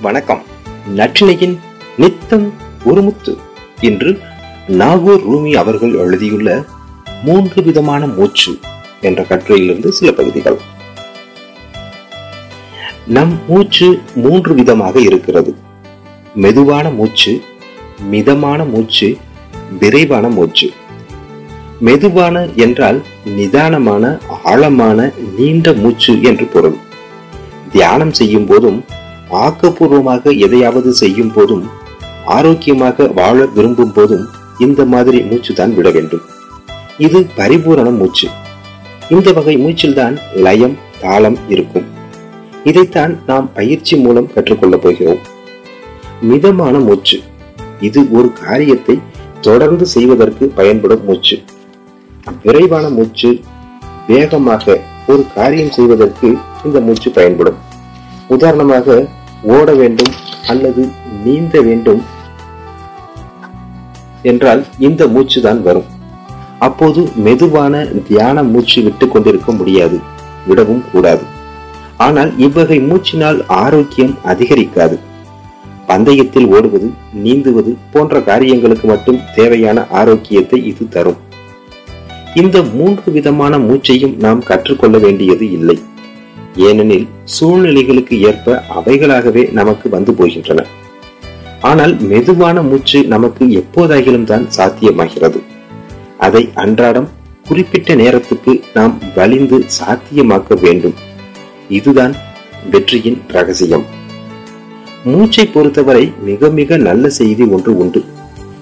வணக்கம். நற்றினையின் நித்தம் ஒரு முத்து. இன்று நாகூர் ரூமி அவர்கள் எழுதியுள்ள மூன்று விதமான மூச்சு என்ற கட்டுரையிலிருந்து சில பகுதிகள். நம் மூச்சு மூன்று விதமாக இருக்கிறது. மெதுவான மூச்சு மிதமான மூச்சு விரைவான மூச்சு. மெதுவான என்றால் நிதானமான ஆழமான நீண்ட மூச்சு என்று பொருள். தியானம் செய்யும் போதும் ஆக்கப்பூர்வமாக எதையாவது செய்யும் போதும் ஆரோக்கியமாக வாழ விரும்பும் போதும் இந்த மாதிரி மூச்சு தான் விட வேண்டும். இது பரிபூரண மூச்சு. இந்த வகை மூச்சில்தான் லயம் தாளம் இருக்கும். இதைத்தான் நாம் பயிற்சி மூலம் கற்றுக்கொள்ளப் போகிறோம். மிதமான மூச்சு. இது ஒரு காரியத்தை தொடர்ந்து செய்வதற்கு பயன்படும் மூச்சு. விரைவான மூச்சு வேகமாக ஒரு காரியம் செய்வதற்கு இந்த மூச்சு பயன்படும். உதாரணமாக ஓட வேண்டும் அல்லது நீந்த வேண்டும் என்றால் இந்த மூச்சு தான் வரும். அப்போது மெதுவான தியான மூச்சு விட்டு கொண்டிருக்க முடியாது விடவும் கூடாது. ஆனால் இவ்வகை மூச்சினால் ஆரோக்கியம் அதிகரிக்காது. பந்தயத்தில் ஓடுவது நீந்துவது போன்ற காரியங்களுக்கு மட்டும் தேவையான ஆரோக்கியத்தை இது தரும். இந்த மூன்று விதமான மூச்சையும் நாம் கற்றுக்கொள்ள வேண்டியது இல்லை. ஏனெனில் சூழ்நிலைகளுக்கு ஏற்ப அவைகளாகவே நமக்கு வந்து போகின்றன. ஆனால் மெதுவான மூச்சு நமக்கு எப்போதாகிலும் தான் சாத்தியமாகிறது. அதை அன்றாடம் குறிப்பிட்ட நேரத்துக்கு நாம் வலிந்து சாத்தியமாக்க வேண்டும். இதுதான் வெற்றியின் ரகசியம். மூச்சை பொறுத்தவரை மிக மிக நல்ல செய்தி ஒன்று உண்டு.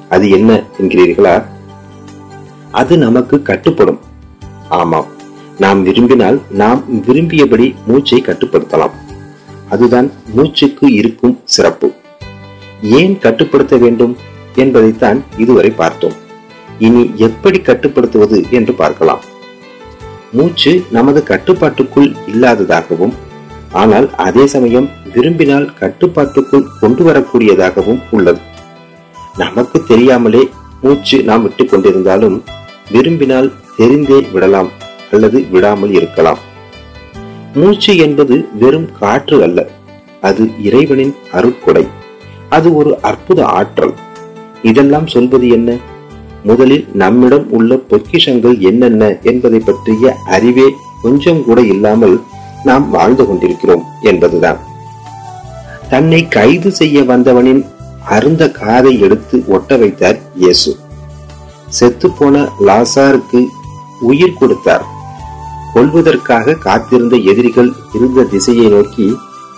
அது என்ன என்கிறீர்களா? அது நமக்கு கட்டுப்படும். ஆமாம். நாம் விரும்பினால் நாம் விரும்பியபடி மூச்சை கட்டுப்படுத்தலாம். அதுதான் மூச்சுக்கு இருக்கும் சிறப்பு. ஏன் கட்டுப்படுத்த வேண்டும் என்பதைத்தான் இதுவரை பார்த்தோம். இனி எப்படி கட்டுப்படுத்துவது என்று பார்க்கலாம். மூச்சு நமது கட்டுப்பாட்டுக்குள் இல்லாததாகவும் ஆனால் அதே சமயம் விரும்பினால் கட்டுப்பாட்டுக்குள் கொண்டு வரக்கூடியதாகவும் உள்ளது. நமக்கு தெரியாமலே மூச்சு நாம் விட்டுக் கொண்டிருந்தாலும் விரும்பினால் தெரிந்தே விடலாம். அல்லது விடாமல் இருக்கலாம். மூச்சு என்பது வெறும் காற்று அல்ல அது இறைவனின் அருட்கொடை. அது ஒரு அற்புத ஆற்றல். இதெல்லாம் சொல்வது என்ன? முதலில் நம்மிடம் உள்ள பொக்கிஷங்கள் என்னென்ன என்பதை பற்றிய அறிவே கொஞ்சம் கூட இல்லாமல் நாம் வாழ்ந்து கொண்டிருக்கிறோம் என்பதுதான். தன்னை கைது செய்ய வந்தவனின் அருந்த காதை எடுத்து ஒட்ட வைத்தார் இயேசு. செத்துப்போன லாசாருக்கு உயிர் கொடுத்தார். கொள்வதற்காக காத்திருந்த எதிரிகள் இருந்த திசையை நோக்கி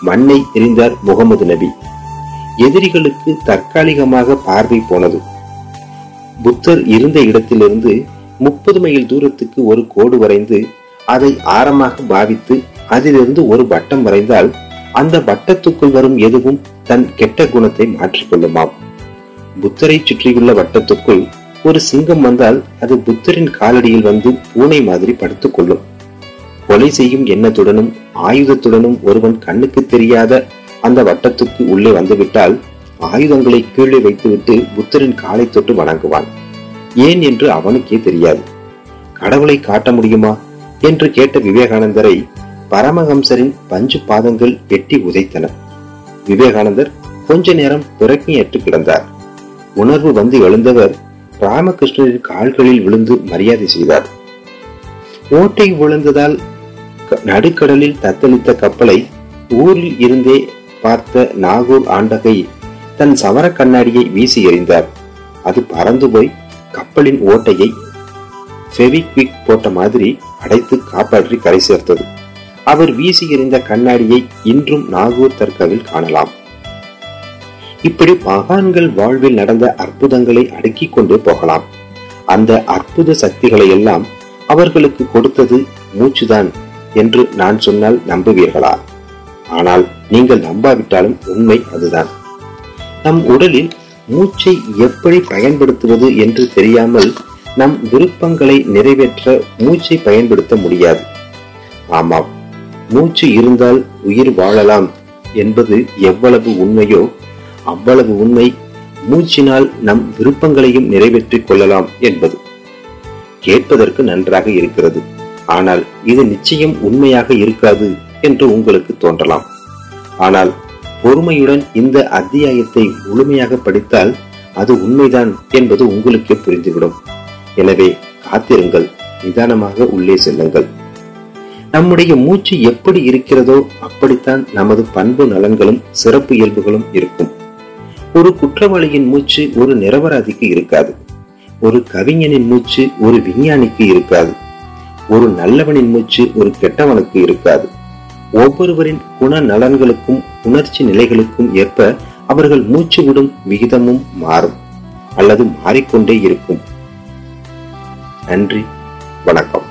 மண்ணை எரிந்தார் முகமது நபி. எதிரிகளுக்கு தற்காலிகமாக பார்வை போனது. புத்தர் இருந்த இடத்திலிருந்து முப்பது மைல் தூரத்துக்கு ஒரு கோடு வரைந்து அதை ஆரமாக பாவித்து அதிலிருந்து ஒரு வட்டம் வரைந்தால் அந்த வட்டத்துக்குள் வரும் எதுவும் தன் கெட்ட குணத்தை மாற்றிக்கொள்ளுமாம் புத்தரை சுற்றியுள்ள வட்டத்துக்குள் ஒரு சிங்கம் வந்தால் அது புத்தரின் காலடியில் வந்து பூனை மாதிரி படுத்துக் கொள்ளும். கொலை செய்யும் எண்ணத்துடனும் ஆயுதத்துடனும் ஒருவன் கண்ணுக்கு தெரியாத அந்த வட்டத்துக்கு உள்ளே வந்துவிட்டால் ஆயுதங்களை கீழே வைத்துவிட்டு புத்தரின் காலை தொட்டு வணங்குவான். ஏன் என்று அவனுக்கே தெரியாது. கடவுளை காட்ட முடியுமா என்று கேட்ட விவேகானந்தரை பரமஹம்சரின் பஞ்சு பாதங்கள் எட்டி உதைத்தன. விவேகானந்தர் கொஞ்ச நேரம் பிறக்கியற்று கிடந்தார். உணர்வு வந்து எழுந்தவர் ராமகிருஷ்ணரின் கால்களில் விழுந்து மரியாதை செய்தார். ஓட்டை விழுந்ததால் நடுக்கடலில் தத்தளித்த கப்பலை ஊரில் இருந்தே பார்த்த நாகூர் ஆண்டகை தன் சவர கண்ணாடியை வீசி எறிந்தார். அது பறந்து போய் கப்பலின் ஓட்டையை ஃபெவிக்விக் போட்ட மாதிரி அடைத்து காப்பாற்றி கரை சேர்த்தது. அவர் வீசி எறிந்த கண்ணாடியை இன்றும் நாகூர் தர்காவில் காணலாம். இப்படி மகான்கள் வாழ்வில் நடந்த அற்புதங்களை அடுக்கிக் கொண்டு போகலாம். அந்த அற்புத சக்திகளை எல்லாம் அவர்களுக்கு கொடுத்தது மூச்சுதான். என்று நான் சொன்னால் நம்புவீர்களா? ஆனால் நீங்கள் நம்பாவிட்டாலும் உண்மை அதுதான். நம் உடலில் மூச்சை எப்படி பயன்படுத்துவது என்று தெரியாமல் நம் விருப்பங்களை நிறைவேற்ற மூச்சை பயன்படுத்த முடியாது. ஆமாம் மூச்சு இருந்தால் உயிர் வாழலாம் என்பது எவ்வளவு உண்மையோ அவ்வளவு உண்மை மூச்சினால் நம் விருப்பங்களையும் நிறைவேற்றிக் கொள்ளலாம் என்பது. கேட்பதற்கு நன்றாக இருக்கிறது. ஆனால் இது நிச்சயம் உண்மையாக இருக்காது என்று உங்களுக்கு தோன்றலாம். ஆனால் பொறுமையுடன் இந்த அத்தியாயத்தை முழுமையாக படித்தால் அது உண்மைதான் என்பது உங்களுக்கே புரிந்துவிடும். எனவே காத்திருங்கள் நிதானமாக உள்ளே செல்லுங்கள். நம்முடைய மூச்சு எப்படி இருக்கிறதோ அப்படித்தான் நமது பண்பு நலன்களும் சிறப்பு இயல்புகளும் இருக்கும். ஒரு குற்றவாளியின் மூச்சு ஒரு நிரபராதிக்கு இருக்காது. ஒரு கவிஞனின் மூச்சு ஒரு விஞ்ஞானிக்கு இருக்காது. ஒரு நல்லவனின் மூச்சு ஒரு கெட்டவனுக்கு இருக்காது. ஒவ்வொருவரின் குண நலன்களுக்கும் உணர்ச்சி நிலைகளுக்கும் ஏற்ப அவர்கள் மூச்சு விடும் விகிதமும் மாறும் அல்லது மாறிக்கொண்டே இருக்கும். நன்றி வணக்கம்.